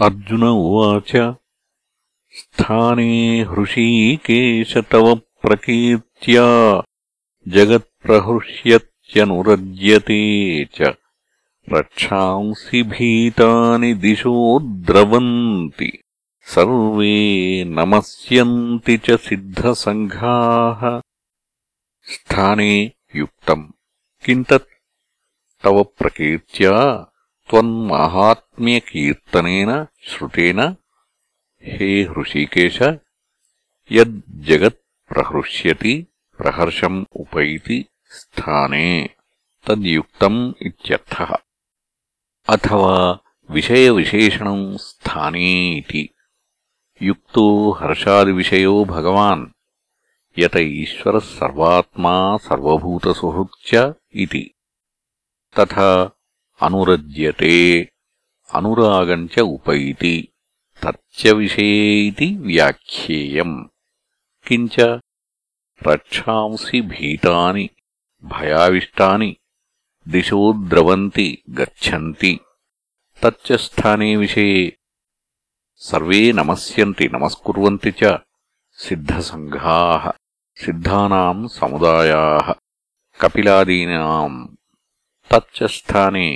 अर्जुन उवाच, स्थाने हृषीकेश तव प्रकीर्त्या, जगत्प्रहृष्यत्यनुरज्यते च। रक्षांसि भीतानि दिशो द्रवन्ति, सर्वे नमस्यन्ति च सिद्धसङ्घाः। स्थाने युक्तम्। किम् तव प्रकीर्त्या? त्वन्माहात्म्यकीर्तनेन श्रुतेन, हे हृषीकेश, यज्जगत्प्रहृष्यति, प्रहर्षम् उपैति स्थाने। तद्युक्तम् इत्यर्थः। अथवा विषयविशेषणम् स्थाने इति युक्तो हर्षादिविषयो भगवान्। यत ईश्वरः सर्वात्मा सर्वभूतसुहृत् च इति। तथा अनुरज्यते अनुरागम् च उपैति तच्च विषये इति व्याख्येयम् किञ्च रक्षांसि भीतानि भयाविष्टानि दिशो द्रवन्ति गच्छन्ति तच्च स्थाने विषये सर्वे नमस्यन्ति नमस्कुर्वन्ति च सिद्धसङ्घाः सिद्धानाम् समुदायाः कपिलादीनाम् तच्च स्थाने